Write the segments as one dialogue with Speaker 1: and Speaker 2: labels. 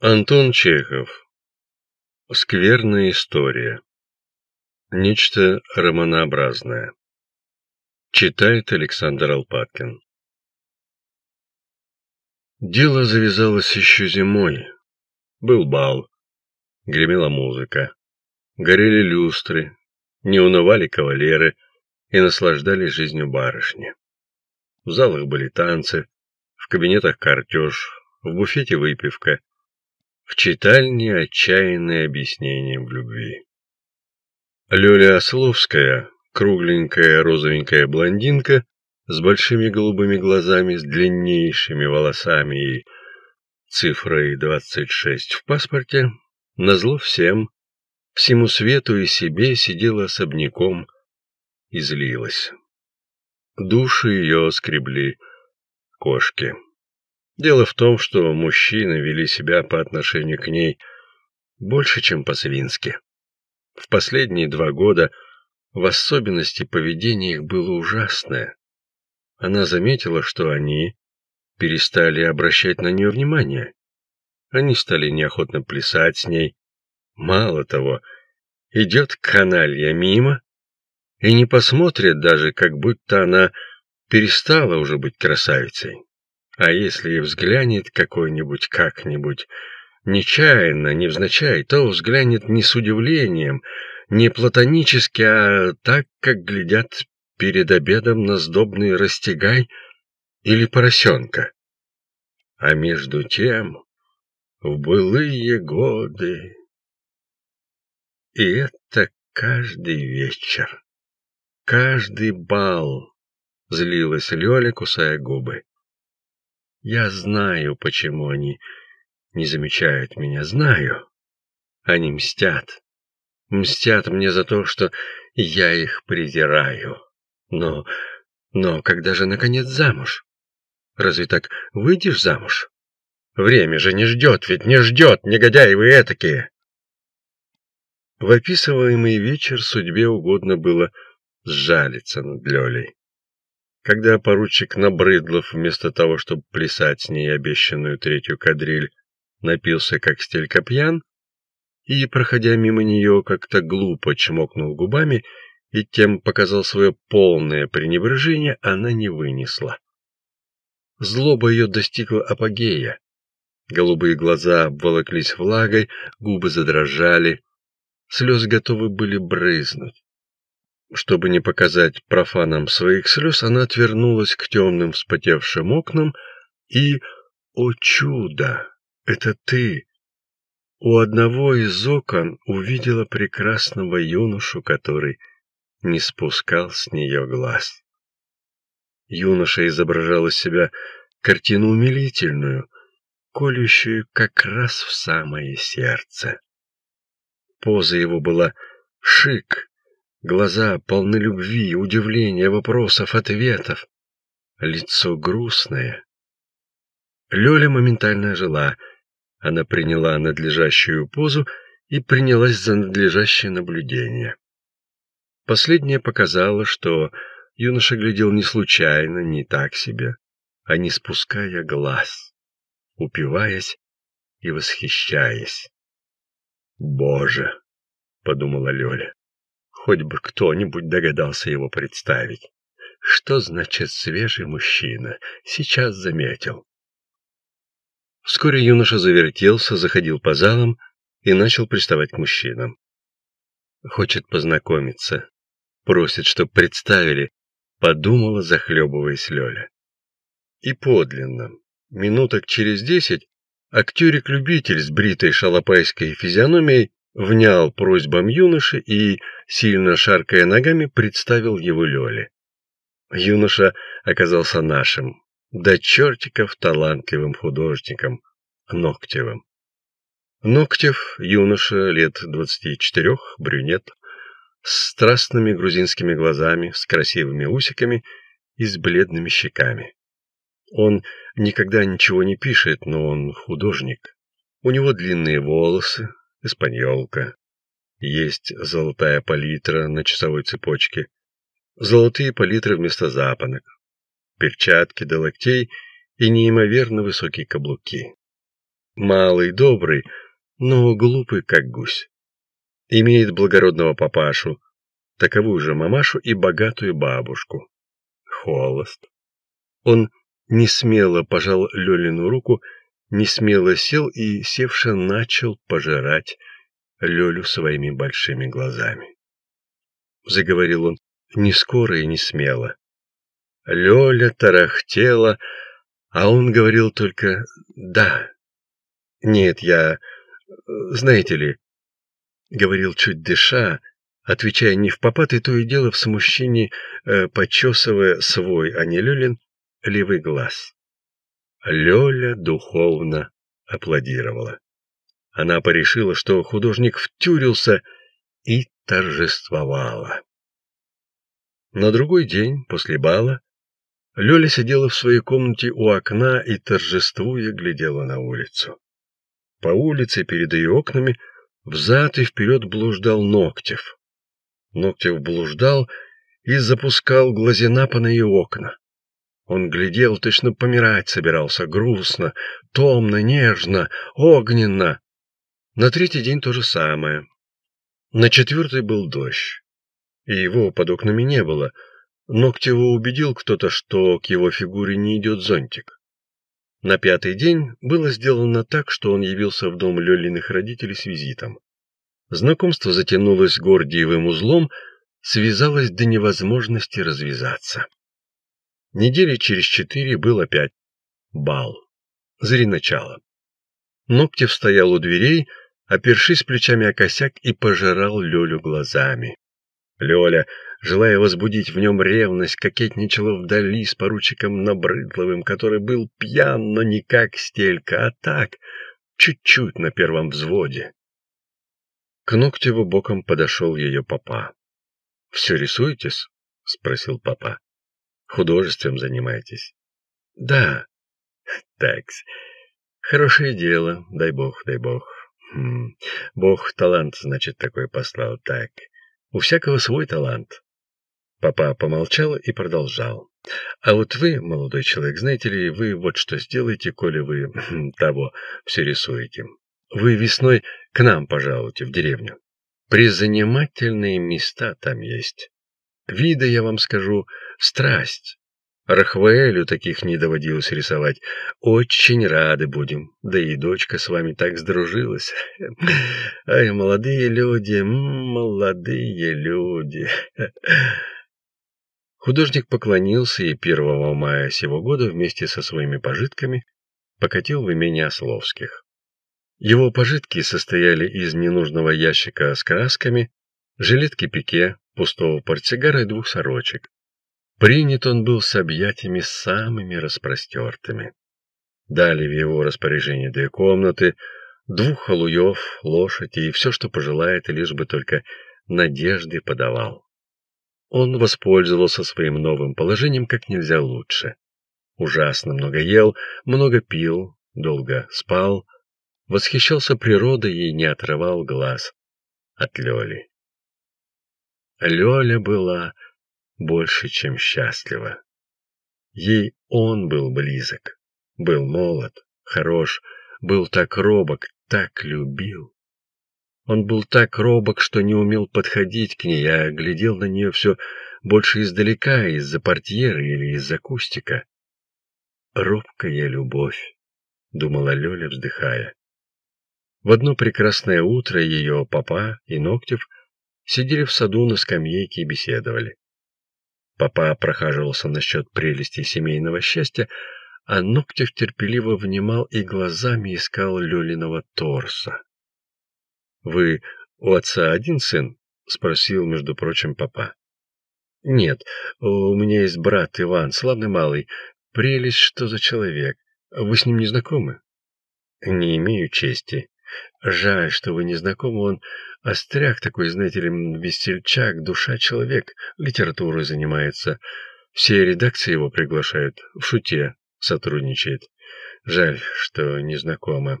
Speaker 1: Антон Чехов. Скверная история. Нечто романообразное. Читает Александр Алпаткин. Дело завязалось еще зимой. Был бал. Гремела музыка. Горели люстры. Не унывали кавалеры и наслаждались жизнью барышни. В залах были танцы, в кабинетах картеж, в буфете выпивка, в читальне отчаянное объяснение в любви. Лёля Ословская, кругленькая розовенькая блондинка с большими голубыми глазами, с длиннейшими волосами и цифрой 26 в паспорте, назло всем, всему свету и себе сидела особняком и злилась. Души ее скребли кошки. Дело в том, что мужчины вели себя по отношению к ней больше, чем по-свински. В последние два года в особенности поведение их было ужасное. Она заметила, что они перестали обращать на нее внимание. Они стали неохотно плясать с ней. Мало того, идет каналья мимо и не посмотрит даже, как будто она перестала уже быть красавицей. А если и взглянет какой-нибудь как-нибудь, нечаянно, невзначай, то взглянет не с удивлением, не платонически, а так, как глядят перед обедом на сдобный растягай или поросенка. А между тем, в былые годы... И это каждый вечер, каждый бал, злилась Лёля, кусая губы. Я знаю, почему они не замечают меня, знаю. Они мстят. Мстят мне за то, что я их презираю. Но, но когда же, наконец, замуж? Разве так выйдешь замуж? Время же не ждет, ведь не ждет, негодяи вы этакие. В описываемый вечер судьбе угодно было сжалиться над Лёлей. Когда поручик Набрыдлов, вместо того, чтобы плясать с ней обещанную третью кадриль, напился как стелька пьян, и, проходя мимо нее, как-то глупо чмокнул губами и тем показал свое полное пренебрежение, она не вынесла. Злоба ее достигла апогея. Голубые глаза обволоклись влагой, губы задрожали, слезы готовы были брызнуть. Чтобы не показать профанам своих слез, она отвернулась к темным вспотевшим окнам и... О чудо! Это ты! У одного из окон увидела прекрасного юношу, который не спускал с нее глаз. Юноша изображал из себя картину умилительную, колющую как раз в самое сердце. Поза его была шик, Глаза полны любви, удивления, вопросов, ответов. Лицо грустное. Лёля моментально жила. Она приняла надлежащую позу и принялась за надлежащее наблюдение. Последнее показало, что юноша глядел не случайно, не так себе, а не спуская глаз, упиваясь и восхищаясь. «Боже!» — подумала Лёля. Хоть бы кто-нибудь догадался его представить. Что значит свежий мужчина? Сейчас заметил. Вскоре юноша завертелся, заходил по залам и начал приставать к мужчинам. Хочет познакомиться. Просит, чтоб представили, подумала, захлебываясь Лёля. И подлинно, минуток через десять, актерик-любитель с бритой шалопайской физиономией внял просьбам юноши и, сильно шаркая ногами, представил его Лёле. Юноша оказался нашим, до чертиков талантливым художником, Ногтевым. Ногтев, юноша лет двадцати четырех, брюнет, с страстными грузинскими глазами, с красивыми усиками и с бледными щеками. Он никогда ничего не пишет, но он художник. У него длинные волосы, испаньолка. Есть золотая палитра на часовой цепочке. Золотые палитры вместо запонок. Перчатки до локтей и неимоверно высокие каблуки. Малый, добрый, но глупый, как гусь. Имеет благородного папашу, таковую же мамашу и богатую бабушку. Холост. Он не смело пожал Лёлину руку, не смело сел и, севши, начал пожирать Лёлю своими большими глазами. Заговорил он не скоро и не смело. Лёля тарахтела, а он говорил только «да». «Нет, я... знаете ли...» Говорил чуть дыша, отвечая не в попад и то и дело в смущении, э, почесывая свой, а не Лёлин, левый глаз. Лёля духовно аплодировала. Она порешила, что художник втюрился и торжествовала. На другой день, после бала, Лёля сидела в своей комнате у окна и, торжествуя, глядела на улицу. По улице перед ее окнами взад и вперед блуждал Ногтев. Ногтев блуждал и запускал глазенапа на ее окна. Он глядел, точно помирать собирался, грустно, томно, нежно, огненно. На третий день то же самое. На четвертый был дождь, и его под окнами не было. Ногтева убедил кто-то, что к его фигуре не идет зонтик. На пятый день было сделано так, что он явился в дом Лёлиных родителей с визитом. Знакомство затянулось гордиевым узлом, связалось до невозможности развязаться. Недели через четыре был опять бал. Зари начало. Ногтев стоял у дверей, опершись плечами о косяк и пожирал Лёлю глазами. Лёля, желая возбудить в нем ревность, кокетничала вдали с поручиком Набрыдловым, который был пьян, но не как стелька, а так, чуть-чуть на первом взводе. К Ногтеву боком подошел ее папа. — Все рисуетесь? — спросил папа. Художеством занимаетесь? Да. Такс. Хорошее дело, дай бог, дай бог. Хм. Бог талант, значит, такой послал. Так. У всякого свой талант. Папа помолчал и продолжал. А вот вы, молодой человек, знаете ли, вы вот что сделаете, коли вы хм, того все рисуете. Вы весной к нам пожалуйте в деревню. Призанимательные места там есть. Вида, я вам скажу, страсть. Рахваэлю таких не доводилось рисовать. Очень рады будем. Да и дочка с вами так сдружилась. Ай, молодые люди, молодые люди. Художник поклонился и 1 мая сего года вместе со своими пожитками покатил в имение Ословских. Его пожитки состояли из ненужного ящика с красками, жилетки-пике, пустого портсигара и двух сорочек. Принят он был с объятиями самыми распростертыми. Дали в его распоряжение две комнаты, двух халуев, лошади и все, что пожелает, лишь бы только надежды подавал. Он воспользовался своим новым положением как нельзя лучше. Ужасно много ел, много пил, долго спал, восхищался природой и не отрывал глаз от Лёли. Лёля была больше, чем счастлива. Ей он был близок, был молод, хорош, был так робок, так любил. Он был так робок, что не умел подходить к ней, а глядел на нее все больше издалека, из-за портьеры или из-за кустика. «Робкая любовь», — думала Лёля, вздыхая. В одно прекрасное утро ее папа и Ногтев сидели в саду на скамейке и беседовали. Папа прохаживался насчет прелести семейного счастья, а Ногтев терпеливо внимал и глазами искал Лёлиного торса. — Вы у отца один сын? — спросил, между прочим, папа. — Нет, у меня есть брат Иван, славный малый. Прелесть, что за человек. Вы с ним не знакомы? — Не имею чести. Жаль, что вы не знакомы, он остряк такой, знаете ли, весельчак, душа человек, литературой занимается. Все редакции его приглашают, в шуте сотрудничает. Жаль, что не знакомы.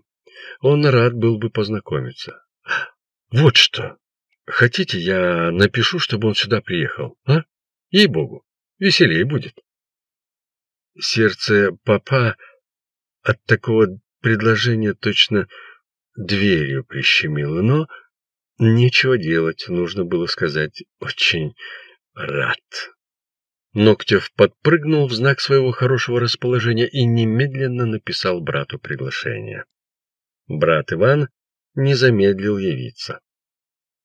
Speaker 1: Он рад был бы познакомиться. Вот что. Хотите, я напишу, чтобы он сюда приехал, а? Ей-богу, веселее будет. Сердце папа от такого предложение точно дверью прищемило, но нечего делать, нужно было сказать «очень рад». Ногтев подпрыгнул в знак своего хорошего расположения и немедленно написал брату приглашение. Брат Иван не замедлил явиться.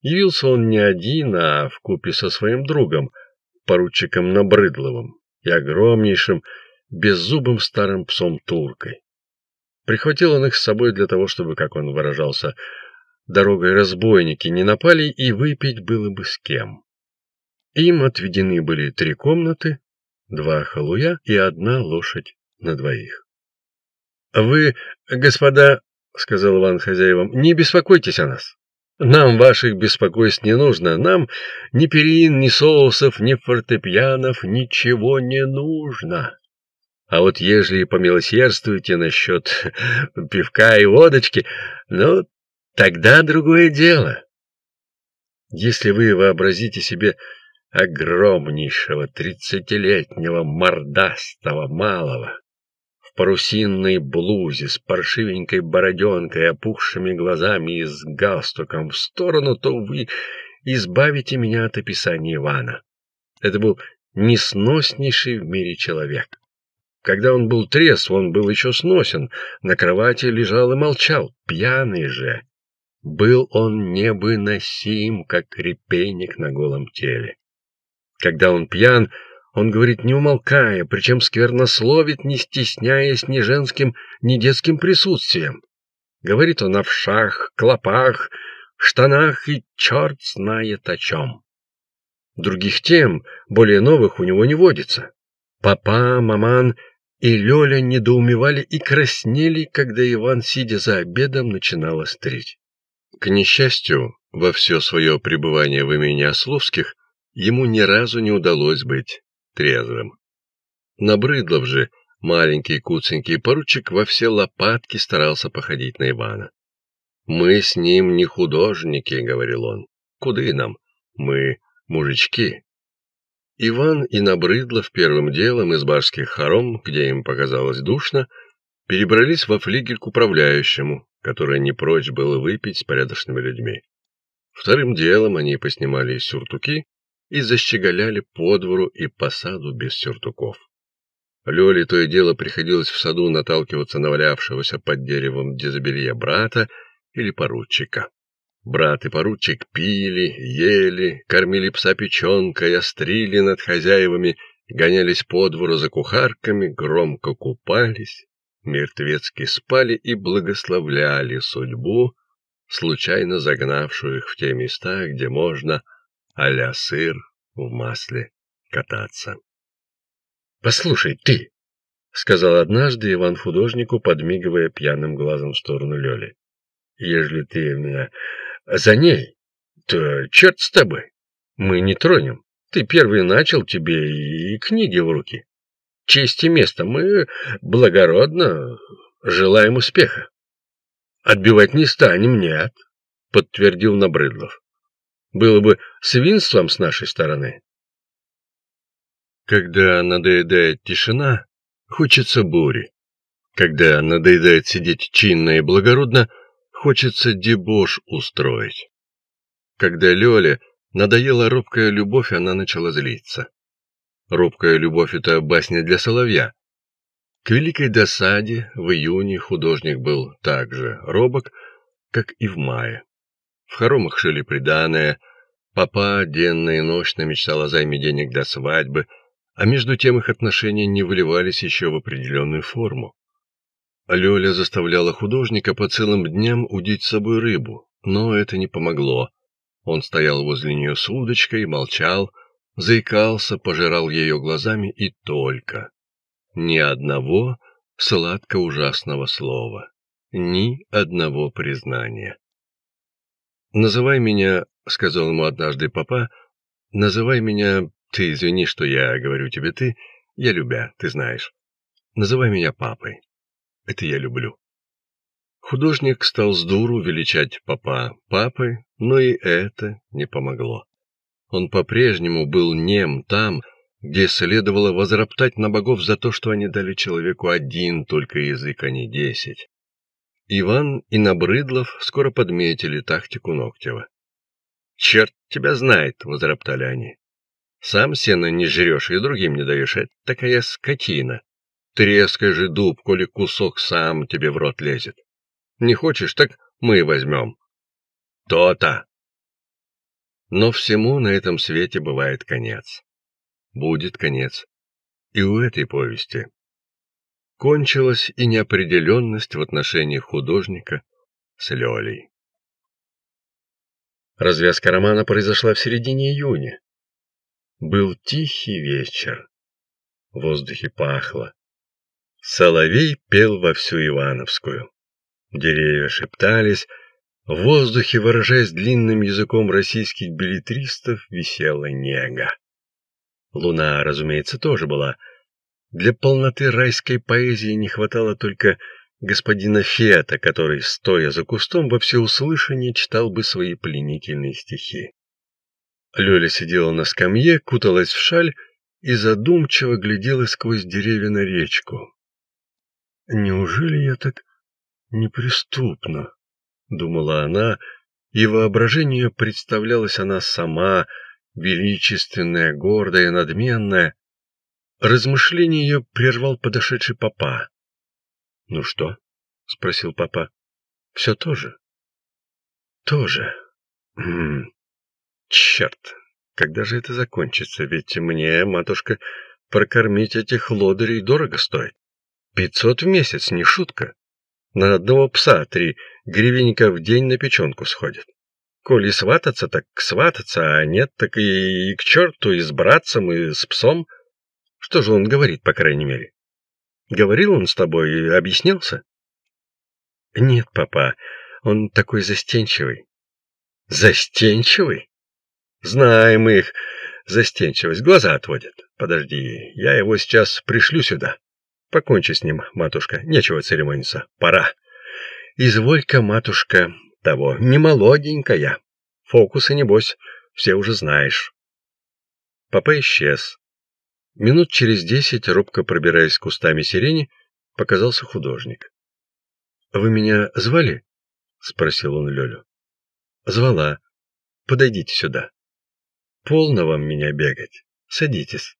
Speaker 1: Явился он не один, а в купе со своим другом, поручиком Набрыдловым и огромнейшим, беззубым старым псом Туркой. Прихватил он их с собой для того, чтобы, как он выражался, дорогой разбойники не напали и выпить было бы с кем. Им отведены были три комнаты, два халуя и одна лошадь на двоих. — Вы, господа, — сказал Иван хозяевам, — не беспокойтесь о нас. Нам ваших беспокойств не нужно. Нам ни перин, ни соусов, ни фортепианов, ничего не нужно. А вот ежели помилосердствуете насчет пивка и водочки, ну, тогда другое дело. Если вы вообразите себе огромнейшего тридцатилетнего мордастого малого в парусинной блузе с паршивенькой бороденкой, опухшими глазами и с галстуком в сторону, то вы избавите меня от описания Ивана. Это был несноснейший в мире человек. Когда он был трезв, он был еще сносен, на кровати лежал и молчал, пьяный же. Был он невыносим, как репейник на голом теле. Когда он пьян, он говорит не умолкая, причем сквернословит, не стесняясь ни женским, ни детским присутствием. Говорит он о вшах, клопах, штанах и черт знает о чем. Других тем, более новых, у него не водится. Папа, маман и Лёля недоумевали и краснели, когда Иван, сидя за обедом, начинал острить. К несчастью, во все свое пребывание в имени Ословских ему ни разу не удалось быть трезвым. Набрыдлов же, маленький куценький поручик, во все лопатки старался походить на Ивана. «Мы с ним не художники», — говорил он. «Куды нам? Мы мужички». Иван и Набрыдлов первым делом из барских хором, где им показалось душно, перебрались во флигель к управляющему, который не прочь было выпить с порядочными людьми. Вторым делом они поснимали сюртуки и защеголяли по двору и по саду без сюртуков. Лёле то и дело приходилось в саду наталкиваться на валявшегося под деревом дезобелье брата или поручика. Брат и поручик пили, ели, кормили пса печенкой, острили над хозяевами, гонялись по двору за кухарками, громко купались, мертвецки спали и благословляли судьбу, случайно загнавшую их в те места, где можно а сыр в масле кататься. — Послушай, ты! — сказал однажды Иван художнику, подмигивая пьяным глазом в сторону Лёли. — Ежели ты меня за ней, то черт с тобой. Мы не тронем. Ты первый начал, тебе и книги в руки. Честь и место. Мы благородно желаем успеха. Отбивать не станем, нет, подтвердил Набрыдлов. Было бы свинством с нашей стороны. Когда надоедает тишина, хочется бури. Когда надоедает сидеть чинно и благородно, Хочется дебош устроить. Когда Лёле надоела робкая любовь, она начала злиться. Робкая любовь — это басня для соловья. К великой досаде в июне художник был так же робок, как и в мае. В хоромах шили приданое, папа денно и ночно мечтал о займе денег для свадьбы, а между тем их отношения не выливались еще в определенную форму. Лёля заставляла художника по целым дням удить с собой рыбу, но это не помогло. Он стоял возле нее с удочкой, молчал, заикался, пожирал ее глазами и только. Ни одного сладко-ужасного слова, ни одного признания. «Называй меня», — сказал ему однажды папа, — «называй меня, ты извини, что я говорю тебе ты, я любя, ты знаешь. Называй меня папой». Это я люблю. Художник стал с дуру величать папа папой, но и это не помогло. Он по-прежнему был нем там, где следовало возроптать на богов за то, что они дали человеку один только язык, а не десять. Иван и Набрыдлов скоро подметили тактику Ногтева. «Черт тебя знает!» — возроптали они. «Сам сено не жрешь и другим не даешь. Это такая скотина. Трескай же дуб, коли кусок сам тебе в рот лезет. Не хочешь, так мы возьмем». «То-то!» Но всему на этом свете бывает конец. Будет конец. И у этой повести кончилась и неопределенность в отношении художника с Лёлей. Развязка романа произошла в середине июня. Был тихий вечер. В воздухе пахло. Соловей пел во всю Ивановскую. Деревья шептались, в воздухе, выражаясь длинным языком российских билетристов, висела нега. Луна, разумеется, тоже была. Для полноты райской поэзии не хватало только господина Фета, который, стоя за кустом, во всеуслышание читал бы свои пленительные стихи. Лёля сидела на скамье, куталась в шаль и задумчиво глядела сквозь деревья на речку. «Неужели я так неприступна?» — думала она, и воображению представлялась она сама, величественная, гордая, надменная. Размышление ее прервал подошедший папа. — Ну что? — спросил папа. — Все то же? — Тоже. М -м, черт, когда же это закончится? Ведь мне, матушка, прокормить этих лодырей дорого стоит. Пятьсот в месяц, не шутка. На одного пса три гривенника в день на печенку сходит. Коли свататься, так свататься, а нет, так и, и к черту, и с братцем, и с псом. Что же он говорит, по крайней мере? Говорил он с тобой и объяснялся? Нет, папа, он такой застенчивый. Застенчивый? Знаем их, застенчивость, глаза отводят. Подожди, я его сейчас пришлю сюда. Покончи с ним, матушка, нечего церемониться, пора. Изволь-ка, матушка, того, не молоденькая. Фокусы, небось, все уже знаешь. Папа исчез. Минут через десять, робко пробираясь кустами сирени, показался художник. — Вы меня звали? — спросил он Лёлю. — Звала. Подойдите сюда. Полно вам меня бегать. Садитесь.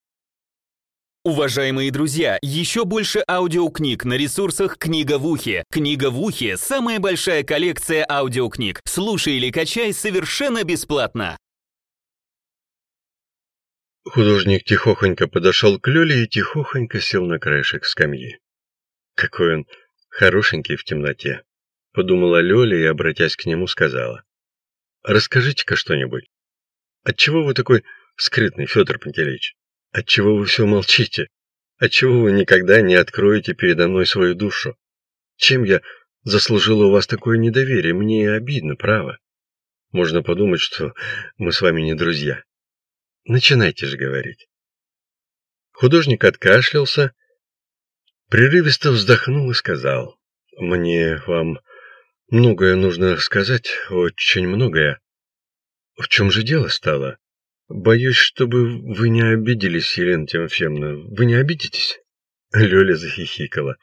Speaker 2: Уважаемые друзья, еще больше аудиокниг на ресурсах «Книга в ухе». «Книга в ухе» — самая большая коллекция аудиокниг. Слушай или качай совершенно бесплатно.
Speaker 1: Художник тихохонько подошел к Лёле и тихохонько сел на краешек скамьи. Какой он хорошенький в темноте, подумала Лёля и, обратясь к нему, сказала. Расскажите-ка что-нибудь. Отчего вы такой скрытный, Федор Пантелеич? Отчего вы все молчите? Отчего вы никогда не откроете передо мной свою душу? Чем я заслужила у вас такое недоверие? Мне обидно, право. Можно подумать, что мы с вами не друзья. Начинайте же говорить. Художник откашлялся, прерывисто вздохнул и сказал. Мне вам многое нужно сказать, очень многое. В чем же дело стало? Боюсь, чтобы вы не обиделись, Елена Тимофеевна. Вы не обидитесь? Лёля захихикала.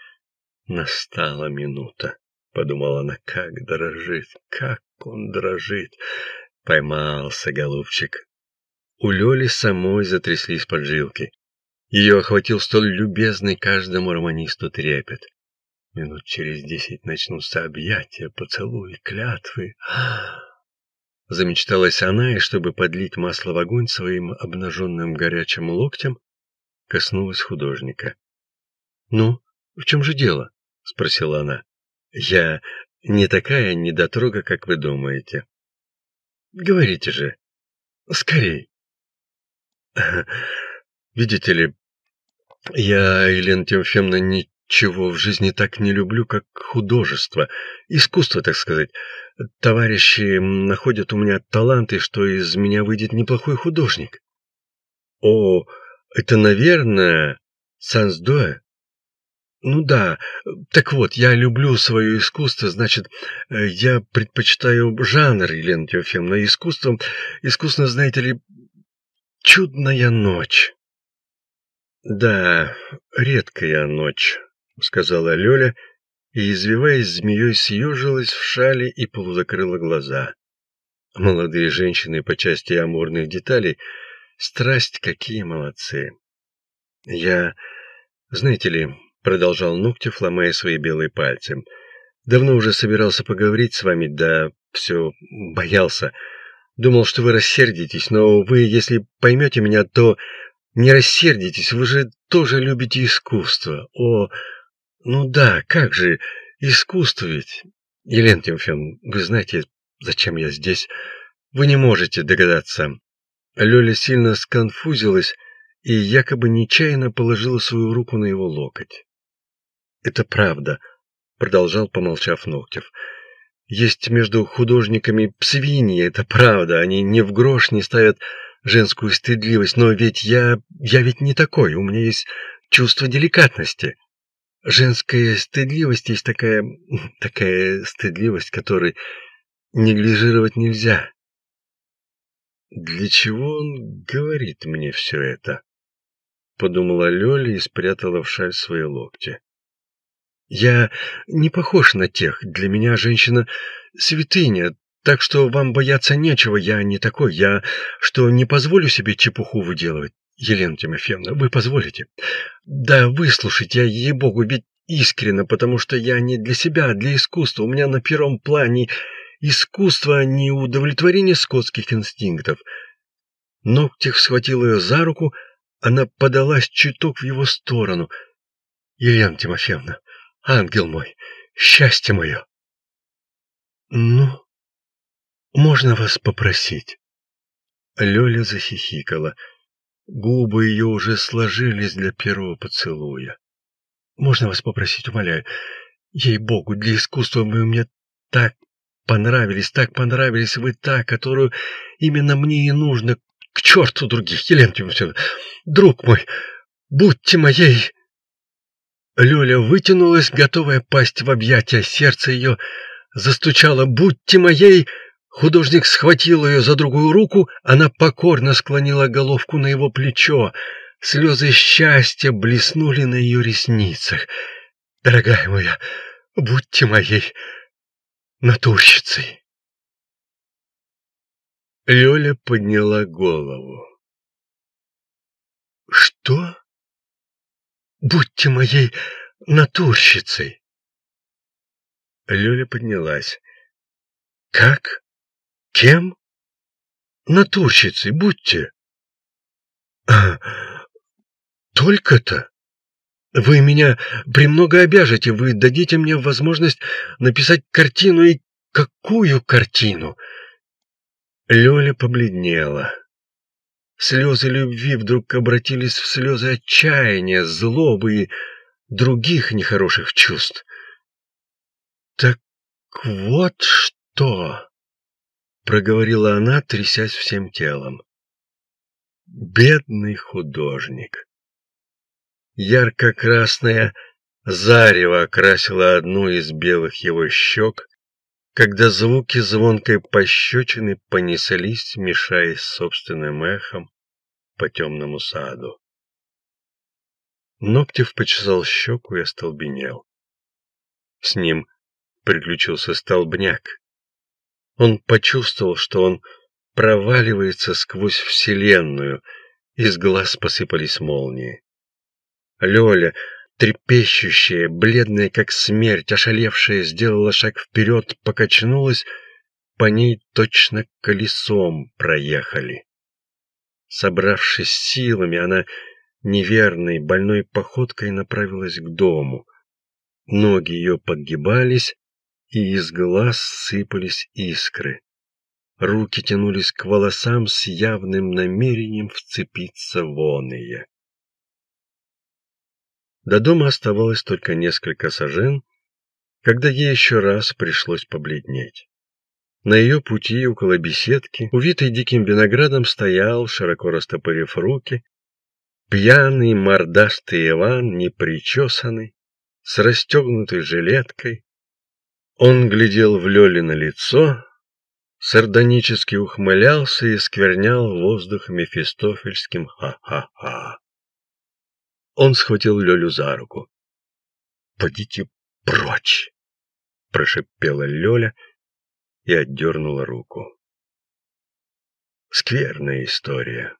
Speaker 1: Настала минута, подумала она, как дрожит, как он дрожит. Поймался, голубчик. У Лёли самой затряслись поджилки. Ее охватил столь любезный каждому романисту трепет. Минут через десять начнутся объятия, поцелуи, клятвы. Замечталась она, и чтобы подлить масло в огонь своим обнаженным горячим локтем, коснулась художника. — Ну, в чем же дело? — спросила она. — Я не такая недотрога, как вы думаете. — Говорите же. Скорей. — Видите ли, я, Елена Тимофеевна, ничего в жизни так не люблю, как художество, искусство, так сказать. Товарищи находят у меня таланты, что из меня выйдет неплохой художник. О, это, наверное, Сансдоэ? Ну да, так вот, я люблю свое искусство, значит, я предпочитаю жанр, Елена Тимофеевна, искусство, искусство, знаете ли, чудная ночь. Да, редкая ночь, сказала Лёля и, извиваясь змеей, съежилась в шале и полузакрыла глаза. Молодые женщины по части амурных деталей страсть какие молодцы. Я, знаете ли, продолжал Ногтев, ломая свои белые пальцы, давно уже собирался поговорить с вами, да все боялся. Думал, что вы рассердитесь, но вы, если поймете меня, то не рассердитесь, вы же тоже любите искусство. О, ну да, как же, искусство ведь. Елена Тимофеевна, вы знаете, зачем я здесь? Вы не можете догадаться. Лёля сильно сконфузилась и якобы нечаянно положила свою руку на его локоть. «Это правда», — продолжал, помолчав Ногтев. «Есть между художниками свиньи, это правда, они ни в грош не ставят женскую стыдливость, но ведь я... я ведь не такой, у меня есть чувство деликатности. Женская стыдливость есть такая... такая стыдливость, которой неглижировать нельзя. Для чего он говорит мне все это? Подумала Лёля и спрятала в шаль свои локти. Я не похож на тех. Для меня женщина святыня, так что вам бояться нечего. Я не такой. Я что не позволю себе чепуху выделывать. Елена Тимофеевна, вы позволите? Да, выслушайте, я ей-богу, ведь искренно, потому что я не для себя, а для искусства. У меня на первом плане искусство, а не удовлетворение скотских инстинктов. Ногтев схватил ее за руку, она подалась чуток в его сторону. Елена Тимофеевна, ангел мой, счастье мое. Ну, можно вас попросить? Лёля захихикала. Губы ее уже сложились для первого поцелуя. Можно вас попросить, умоляю? Ей-богу, для искусства вы мне так понравились, так понравились вы та, которую именно мне и нужно. К черту других, Елена Тимофеевна, друг мой, будьте моей... Лёля вытянулась, готовая пасть в объятия. Сердце ее застучало. «Будьте моей!» Художник схватил ее за другую руку, она покорно склонила головку на его плечо. Слезы счастья блеснули на ее ресницах. «Дорогая моя, будьте моей натурщицей!» Лёля подняла голову. «Что?» Будьте моей натурщицей. Лёля поднялась. Как? Кем? Натурщицей будьте. А, только-то? Вы меня премного обяжете, вы дадите мне возможность написать картину и какую картину? Лёля побледнела. Слезы любви вдруг обратились в слезы отчаяния, злобы и других нехороших чувств. «Так вот что!» — проговорила она, трясясь всем телом. «Бедный художник!» Ярко-красное зарево окрасило одну из белых его щек, когда звуки звонкой пощечины понеслись, мешаясь собственным эхом по темному саду. Ногтев почесал щеку и остолбенел. С ним приключился столбняк. Он почувствовал, что он проваливается сквозь вселенную, из глаз посыпались молнии. Лёля трепещущая, бледная как смерть, ошалевшая, сделала шаг вперед, покачнулась, по ней точно колесом проехали. Собравшись силами, она неверной, больной походкой направилась к дому. Ноги ее подгибались, и из глаз сыпались искры. Руки тянулись к волосам с явным намерением вцепиться в оные. До дома оставалось только несколько сажен, когда ей еще раз пришлось побледнеть. На ее пути около беседки, увитой диким виноградом, стоял, широко растопырив руки, пьяный мордастый Иван, непричесанный, с расстегнутой жилеткой. Он глядел в Лёлино лицо, сардонически ухмылялся и сквернял воздух мефистофельским «ха-ха-ха». Он схватил Лёлю за руку. «Подите прочь!» — прошипела Лёля и отдернула руку. Скверная история.